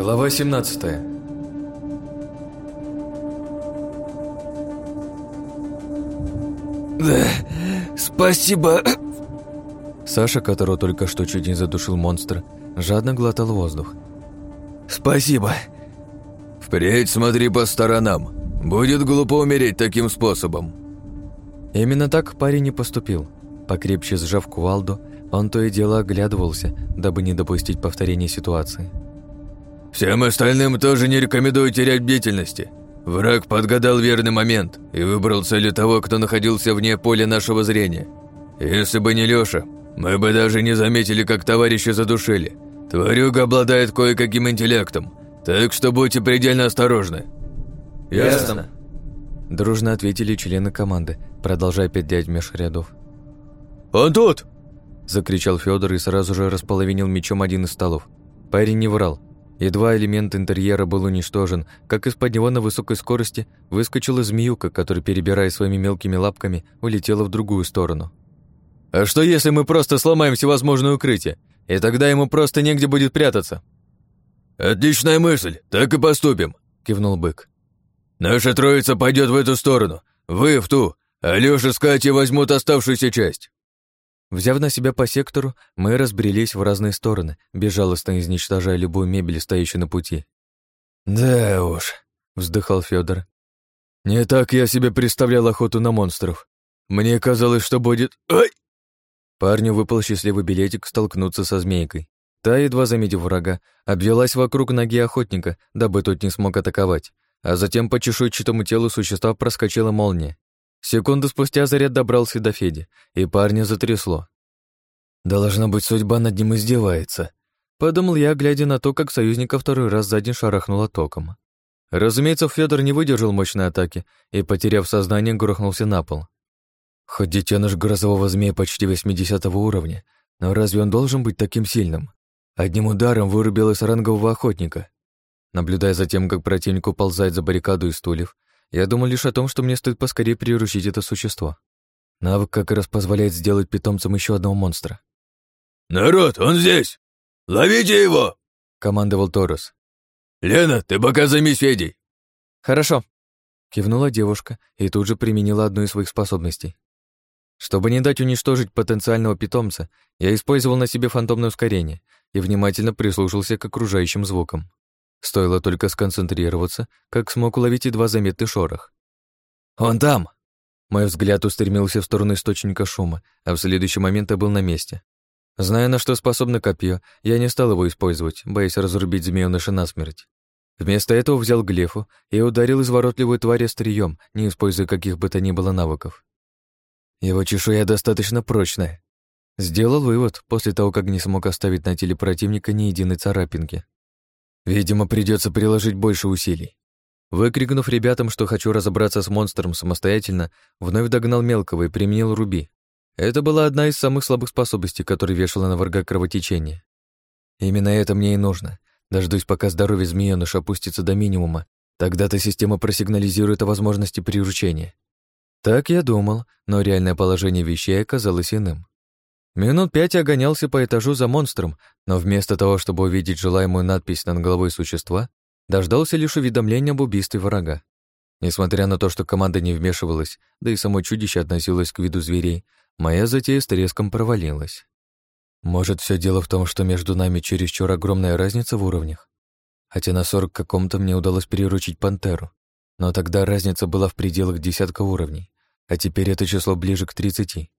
Глава 17 Да, спасибо. Саша, которого только что чуть не задушил монстр, жадно глотал воздух. Спасибо. Впредь смотри по сторонам. Будет глупо умереть таким способом. Именно так парень и поступил. Покрепче сжав кувалду, он то и дело оглядывался, дабы не допустить повторения ситуации. «Всем остальным тоже не рекомендую терять бдительности. Враг подгадал верный момент и выбрал целью того, кто находился вне поля нашего зрения. Если бы не Лёша, мы бы даже не заметили, как товарища задушили. Тварюга обладает кое-каким интеллектом, так что будьте предельно осторожны». «Ясно», Дружно ответили члены команды, продолжая петлять меж рядов. «Он тут!» Закричал Федор и сразу же располовинил мечом один из столов. Парень не врал. Едва элемент интерьера был уничтожен, как из-под него на высокой скорости выскочила змеюка, которая, перебирая своими мелкими лапками, улетела в другую сторону. «А что, если мы просто сломаем всевозможные укрытия, и тогда ему просто негде будет прятаться?» «Отличная мысль, так и поступим», — кивнул бык. «Наша троица пойдет в эту сторону, вы в ту, а Лёша с Катей возьмут оставшуюся часть». Взяв на себя по сектору, мы разбрелись в разные стороны, безжалостно изничтожая любую мебель, стоящую на пути. «Да уж», — вздыхал Федор. «Не так я себе представлял охоту на монстров. Мне казалось, что будет... Ай!» Парню выпал счастливый билетик столкнуться со змейкой. Та, едва заметив врага, обвелась вокруг ноги охотника, дабы тот не смог атаковать, а затем по чешуйчатому телу существа проскочила молния. Секунду спустя заряд добрался до Феди, и парня затрясло. «Должна быть, судьба над ним издевается», — подумал я, глядя на то, как союзника второй раз за день шарахнуло током. Разумеется, Федор не выдержал мощной атаки и, потеряв сознание, грохнулся на пол. Хоть детеныш грозового змея почти 80 уровня, но разве он должен быть таким сильным? Одним ударом вырубил из рангового охотника. Наблюдая за тем, как противник уползает за баррикаду из стульев, я думал лишь о том, что мне стоит поскорее приручить это существо. Навык как раз позволяет сделать питомцем еще одного монстра. «Народ, он здесь! Ловите его!» — командовал Торос. «Лена, ты пока займись Федей!» «Хорошо», — кивнула девушка и тут же применила одну из своих способностей. Чтобы не дать уничтожить потенциального питомца, я использовал на себе фантомное ускорение и внимательно прислушался к окружающим звукам. Стоило только сконцентрироваться, как смог уловить едва заметный шорох. «Он там!» Мой взгляд устремился в сторону источника шума, а в следующий момент я был на месте. Зная, на что способно копье, я не стал его использовать, боясь разрубить змеёныша насмерть. Вместо этого взял глефу и ударил изворотливую тварь острием, не используя каких бы то ни было навыков. Его чешуя достаточно прочная. Сделал вывод после того, как не смог оставить на теле противника ни единой царапинки. Видимо, придется приложить больше усилий. Выкрикнув ребятам, что хочу разобраться с монстром самостоятельно, вновь догнал мелкого и применил руби. Это была одна из самых слабых способностей, которые вешала на врага кровотечение. Именно это мне и нужно. Дождусь, пока здоровье змеёныша опустится до минимума, тогда-то система просигнализирует о возможности приручения. Так я думал, но реальное положение вещей оказалось иным. Минут пять я гонялся по этажу за монстром, но вместо того, чтобы увидеть желаемую надпись над головой существа, дождался лишь уведомления об убийстве врага. Несмотря на то, что команда не вмешивалась, да и само чудище относилось к виду зверей, моя затея с треском провалилась. Может, все дело в том, что между нами чересчур огромная разница в уровнях? Хотя на сорок каком-то мне удалось переручить пантеру, но тогда разница была в пределах десятка уровней, а теперь это число ближе к тридцати.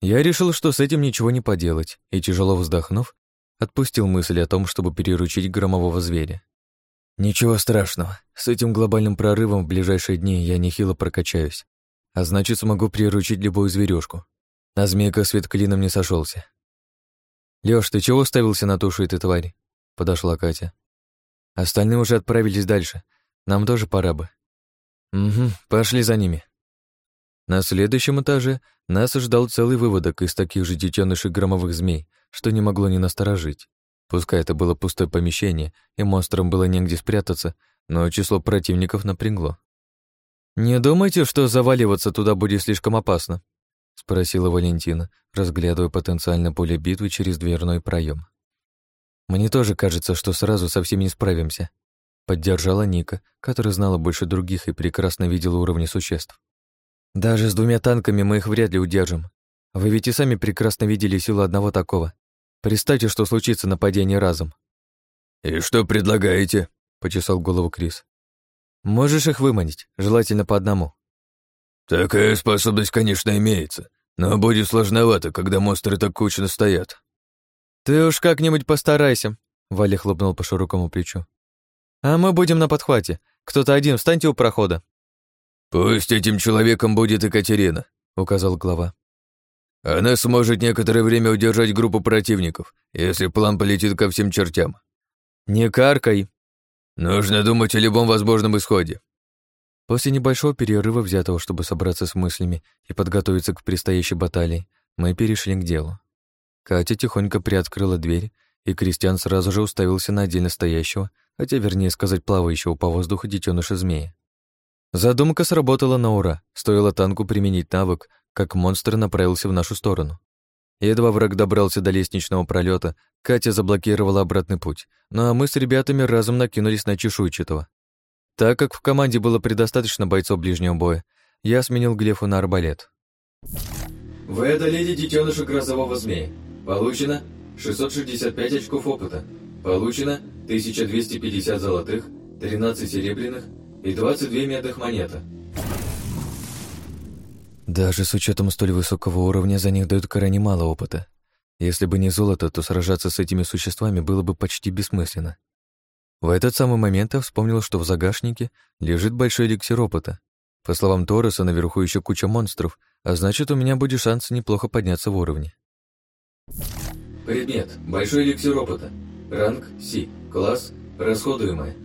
Я решил, что с этим ничего не поделать, и, тяжело вздохнув, отпустил мысль о том, чтобы переручить громового зверя. Ничего страшного, с этим глобальным прорывом в ближайшие дни я нехило прокачаюсь, а значит, смогу приручить любую зверюшку. На змейка свет клином не сошелся. Лёш, ты чего уставился на тушу этой твари? Подошла Катя. Остальные уже отправились дальше. Нам тоже пора бы. Угу, пошли за ними. На следующем этаже нас ждал целый выводок из таких же детенышей громовых змей, что не могло не насторожить. Пускай это было пустое помещение, и монстрам было негде спрятаться, но число противников напрягло. «Не думайте, что заваливаться туда будет слишком опасно?» — спросила Валентина, разглядывая потенциальное поле битвы через дверной проем. Мне тоже кажется, что сразу со всеми не справимся. Поддержала Ника, которая знала больше других и прекрасно видела уровни существ. Даже с двумя танками мы их вряд ли удержим. Вы ведь и сами прекрасно видели силу одного такого. Представьте, что случится нападение разом. «И что предлагаете?» — почесал голову Крис. «Можешь их выманить, желательно по одному». «Такая способность, конечно, имеется, но будет сложновато, когда монстры так кучно стоят». «Ты уж как-нибудь постарайся», — Валя хлопнул по широкому плечу. «А мы будем на подхвате. Кто-то один, встаньте у прохода». «Пусть этим человеком будет Екатерина», — указал глава. «Она сможет некоторое время удержать группу противников, если план полетит ко всем чертям». «Не каркай!» «Нужно думать о любом возможном исходе». После небольшого перерыва, взятого, чтобы собраться с мыслями и подготовиться к предстоящей баталии, мы перешли к делу. Катя тихонько приоткрыла дверь, и Кристиан сразу же уставился на отдельно стоящего, хотя вернее сказать плавающего по воздуху детеныша змея. Задумка сработала на ура. Стоило танку применить навык, как монстр направился в нашу сторону. Едва враг добрался до лестничного пролета, Катя заблокировала обратный путь, ну а мы с ребятами разом накинулись на чешуйчатого. Так как в команде было предостаточно бойцов ближнего боя, я сменил Глефу на арбалет. Вы одолели детеныша грозового змея. Получено 665 очков опыта. Получено 1250 золотых, 13 серебряных и 22 медных монеты. Даже с учетом столь высокого уровня за них дают крайне мало опыта. Если бы не золото, то сражаться с этими существами было бы почти бессмысленно. В этот самый момент я вспомнил, что в загашнике лежит большой эликсир опыта. По словам Тороса, наверху еще куча монстров, а значит, у меня будет шанс неплохо подняться в уровне. Предмет. Большой эликсир опыта. Ранг Си. Класс. Расходуемое.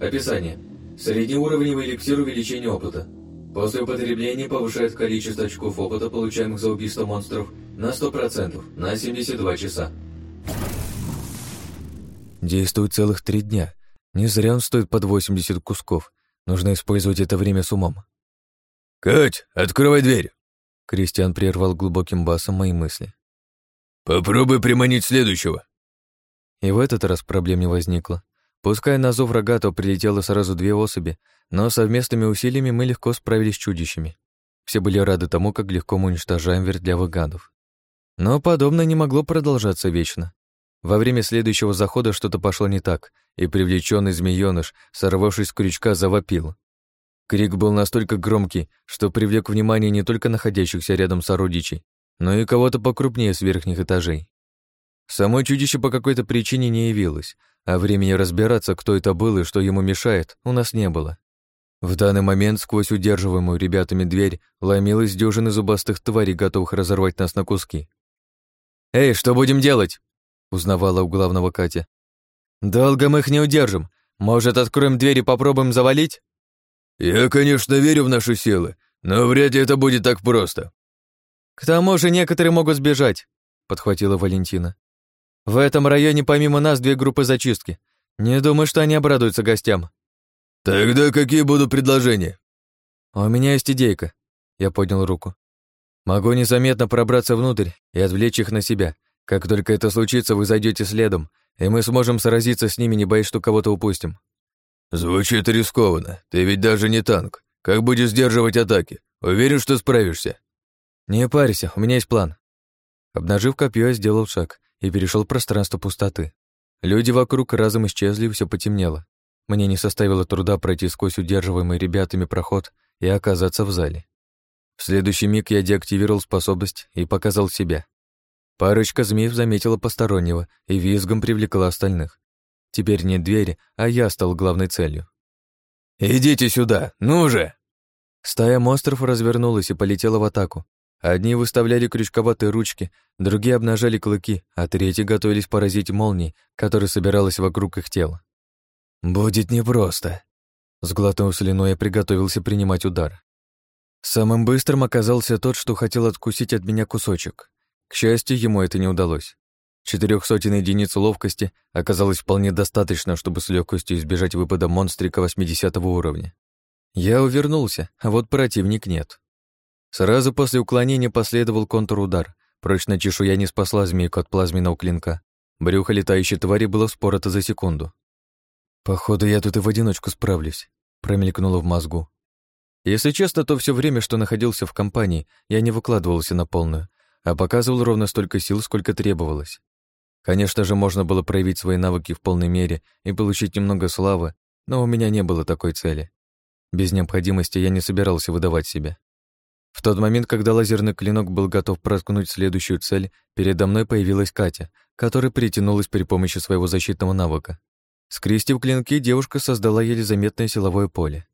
Описание. Среднеуровневый эликсир увеличения опыта. После употребления повышает количество очков опыта, получаемых за убийство монстров, на 100%, на 72 часа. Действует целых три дня. Не зря он стоит под 80 кусков. Нужно использовать это время с умом. «Кать, открывай дверь!» Кристиан прервал глубоким басом мои мысли. «Попробуй приманить следующего». И в этот раз проблем не возникло. Пускай на зов рогато прилетело сразу две особи, но совместными усилиями мы легко справились с чудищами. Все были рады тому, как легко мы уничтожаем вертлявых гадов. Но подобное не могло продолжаться вечно. Во время следующего захода что-то пошло не так, и привлеченный змеёныш, сорвавшись с крючка, завопил. Крик был настолько громкий, что привлек внимание не только находящихся рядом сородичей, но и кого-то покрупнее с верхних этажей. Само чудище по какой-то причине не явилось, а времени разбираться, кто это был и что ему мешает, у нас не было. В данный момент сквозь удерживаемую ребятами дверь ломилась дюжина зубастых тварей, готовых разорвать нас на куски. «Эй, что будем делать?» — узнавала у главного Катя. «Долго мы их не удержим. Может, откроем дверь и попробуем завалить?» «Я, конечно, верю в наши силы, но вряд ли это будет так просто». «К тому же некоторые могут сбежать», — подхватила Валентина. В этом районе помимо нас две группы зачистки. Не думаю, что они обрадуются гостям. Тогда какие будут предложения? У меня есть идейка. Я поднял руку. Могу незаметно пробраться внутрь и отвлечь их на себя. Как только это случится, вы зайдете следом, и мы сможем сразиться с ними, не боясь, что кого-то упустим. Звучит рискованно. Ты ведь даже не танк. Как будешь сдерживать атаки? Уверен, что справишься? Не парься, у меня есть план. Обнажив копье, я сделал шаг и перешел пространство пустоты. Люди вокруг разом исчезли, все потемнело. Мне не составило труда пройти сквозь удерживаемый ребятами проход и оказаться в зале. В следующий миг я деактивировал способность и показал себя. Парочка змеев заметила постороннего и визгом привлекла остальных. Теперь не двери, а я стал главной целью. «Идите сюда, ну же!» Стая монстров развернулась и полетела в атаку, Одни выставляли крючковатые ручки, другие обнажали клыки, а третьи готовились поразить молнией, которая собиралась вокруг их тела. «Будет непросто», — сглотнув слюной, я приготовился принимать удар. Самым быстрым оказался тот, что хотел откусить от меня кусочек. К счастью, ему это не удалось. Четырех сотен единиц ловкости оказалось вполне достаточно, чтобы с легкостью избежать выпада монстрика 80 уровня. Я увернулся, а вот противник нет. Сразу после уклонения последовал контрудар. Прочная чешуя не спасла змейку от плазменного клинка. Брюхо летающей твари было вспорото за секунду. «Походу, я тут и в одиночку справлюсь», — промелькнуло в мозгу. Если честно, то все время, что находился в компании, я не выкладывался на полную, а показывал ровно столько сил, сколько требовалось. Конечно же, можно было проявить свои навыки в полной мере и получить немного славы, но у меня не было такой цели. Без необходимости я не собирался выдавать себя. В тот момент, когда лазерный клинок был готов проткнуть следующую цель, передо мной появилась Катя, которая притянулась при помощи своего защитного навыка. Скрестив клинки, девушка создала еле заметное силовое поле.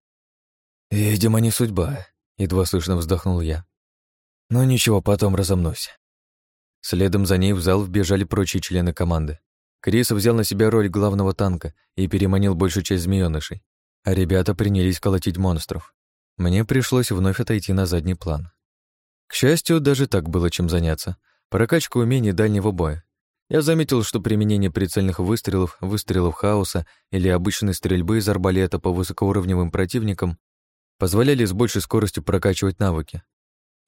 «Видимо, не судьба», — едва слышно вздохнул я. «Но ничего, потом разомнусь». Следом за ней в зал вбежали прочие члены команды. Крис взял на себя роль главного танка и переманил большую часть змеёнышей, а ребята принялись колотить монстров. Мне пришлось вновь отойти на задний план. К счастью, даже так было чем заняться. Прокачка умений дальнего боя. Я заметил, что применение прицельных выстрелов, выстрелов хаоса или обычной стрельбы из арбалета по высокоуровневым противникам позволяли с большей скоростью прокачивать навыки.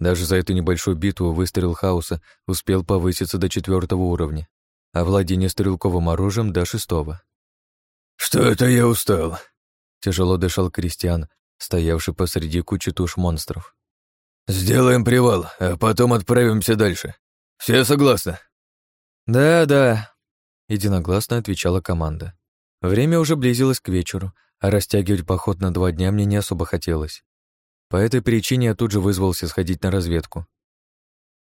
Даже за эту небольшую битву выстрел хаоса успел повыситься до четвертого уровня, а владение стрелковым оружием до шестого. «Что это я устал?» Тяжело дышал Кристиан, стоявший посреди кучи туш монстров. «Сделаем привал, а потом отправимся дальше. Все согласны?» «Да-да», — единогласно отвечала команда. Время уже близилось к вечеру, а растягивать поход на два дня мне не особо хотелось. По этой причине я тут же вызвался сходить на разведку.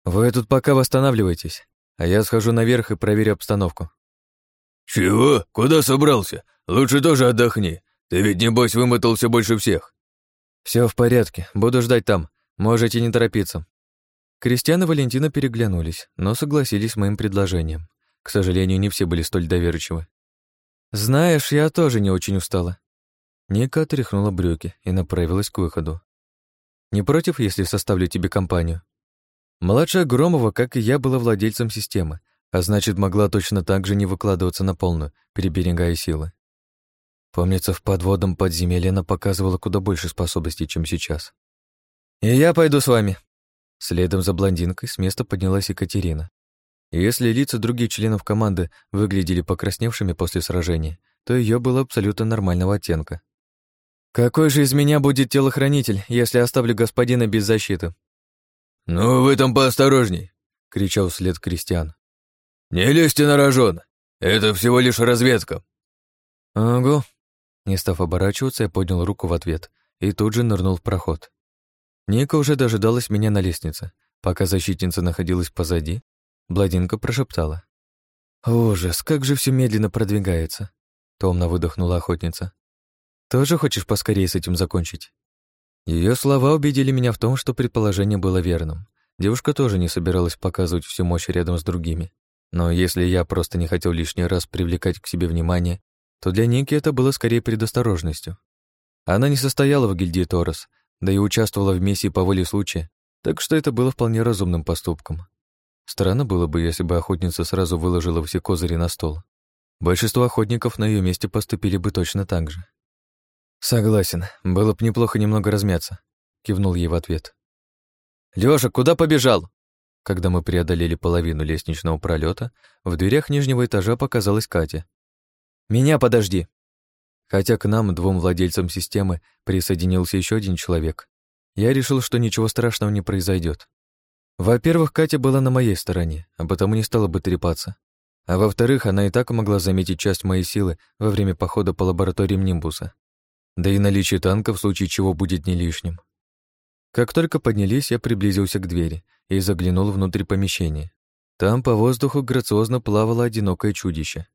«Вы тут пока восстанавливайтесь, а я схожу наверх и проверю обстановку». «Чего? Куда собрался? Лучше тоже отдохни. Ты ведь, небось, вымотался больше всех». Все в порядке, буду ждать там. Можете не торопиться». Кристиан и Валентина переглянулись, но согласились с моим предложением. К сожалению, не все были столь доверчивы. «Знаешь, я тоже не очень устала». Ника отряхнула брюки и направилась к выходу. «Не против, если составлю тебе компанию?» Младшая Громова, как и я, была владельцем системы, а значит, могла точно так же не выкладываться на полную, переберегая силы. Помнится, в подводном подземелье она показывала куда больше способностей, чем сейчас. «И я пойду с вами», Следом за блондинкой с места поднялась Екатерина. Если лица других членов команды выглядели покрасневшими после сражения, то ее было абсолютно нормального оттенка. «Какой же из меня будет телохранитель, если оставлю господина без защиты?» «Ну, вы там поосторожней», — кричал вслед Кристиан. «Не лезьте на рожон, это всего лишь разведка». «Ого». Не став оборачиваться, я поднял руку в ответ и тут же нырнул в проход. Ника уже дожидалась меня на лестнице. Пока защитница находилась позади, Бладинка прошептала. «Ужас, как же все медленно продвигается!» Томно выдохнула охотница. «Тоже хочешь поскорее с этим закончить?» Ее слова убедили меня в том, что предположение было верным. Девушка тоже не собиралась показывать всю мощь рядом с другими. Но если я просто не хотел лишний раз привлекать к себе внимание, то для Ники это было скорее предосторожностью. Она не состояла в гильдии Торос, да и участвовала в миссии по воле случая, так что это было вполне разумным поступком. Странно было бы, если бы охотница сразу выложила все козыри на стол. Большинство охотников на ее месте поступили бы точно так же. «Согласен, было бы неплохо немного размяться», — кивнул ей в ответ. «Лёша, куда побежал?» Когда мы преодолели половину лестничного пролета, в дверях нижнего этажа показалась Катя. «Меня подожди!» Хотя к нам, двум владельцам системы, присоединился еще один человек, я решил, что ничего страшного не произойдет. Во-первых, Катя была на моей стороне, а потому не стала бы трепаться. А во-вторых, она и так могла заметить часть моей силы во время похода по лабораториям Нимбуса. Да и наличие танка в случае чего будет не лишним. Как только поднялись, я приблизился к двери и заглянул внутрь помещения. Там по воздуху грациозно плавало одинокое чудище.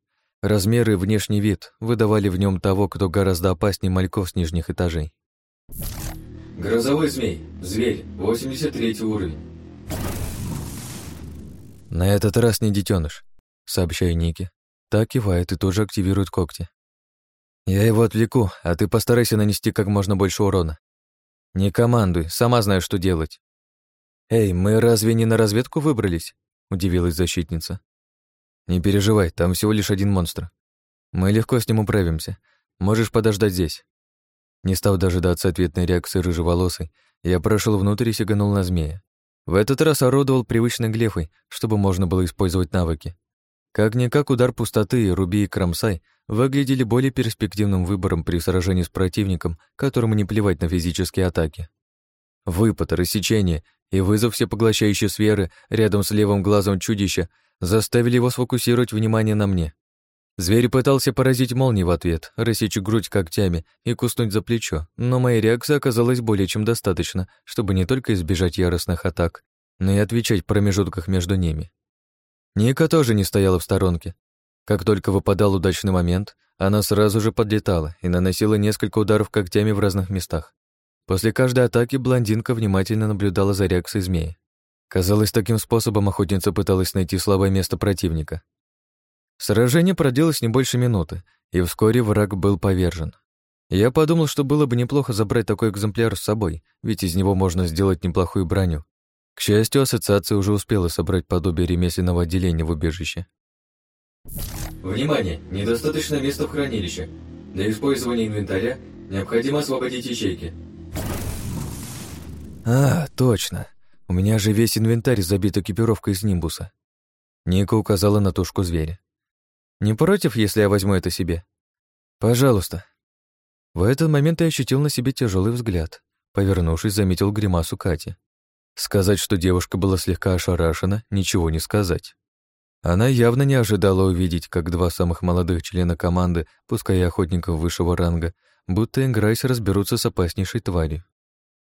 Размеры и внешний вид выдавали в нем того, кто гораздо опаснее мальков с нижних этажей. Грозовой змей. Зверь. 83 уровень. На этот раз не детеныш, сообщаю Нике. Так кивает и тоже активирует когти. Я его отвлеку, а ты постарайся нанести как можно больше урона. Не командуй, сама знаешь, что делать. Эй, мы разве не на разведку выбрались? Удивилась защитница. «Не переживай, там всего лишь один монстр. Мы легко с ним управимся. Можешь подождать здесь». Не став дожидаться ответной реакции рыжеволосой, я прошел внутрь и сиганул на змея. В этот раз орудовал привычной глефой, чтобы можно было использовать навыки. Как-никак удар пустоты, Руби и Крамсай выглядели более перспективным выбором при сражении с противником, которому не плевать на физические атаки. Выпад, рассечение и вызов всепоглощающей сферы рядом с левым глазом чудища заставили его сфокусировать внимание на мне. Зверь пытался поразить молнией в ответ, рассечь грудь когтями и куснуть за плечо, но моя реакция оказалась более чем достаточно, чтобы не только избежать яростных атак, но и отвечать в промежутках между ними. Ника тоже не стояла в сторонке. Как только выпадал удачный момент, она сразу же подлетала и наносила несколько ударов когтями в разных местах. После каждой атаки блондинка внимательно наблюдала за реакцией змеи. Казалось, таким способом охотница пыталась найти слабое место противника. Сражение продлилось не больше минуты, и вскоре враг был повержен. Я подумал, что было бы неплохо забрать такой экземпляр с собой, ведь из него можно сделать неплохую броню. К счастью, ассоциация уже успела собрать подобие ремесленного отделения в убежище. Внимание! Недостаточно места в хранилище. Для использования инвентаря необходимо освободить ячейки. А, точно. У меня же весь инвентарь забит экипировкой из нимбуса. Ника указала на тушку зверя. Не против, если я возьму это себе? Пожалуйста. В этот момент я ощутил на себе тяжелый взгляд. Повернувшись, заметил гримасу Кати. Сказать, что девушка была слегка ошарашена, ничего не сказать. Она явно не ожидала увидеть, как два самых молодых члена команды, пускай и охотников высшего ранга, будто играясь разберутся с опаснейшей тварью.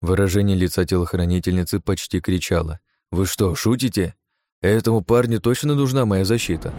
Выражение лица телохранительницы почти кричало. «Вы что, шутите? Этому парню точно нужна моя защита?»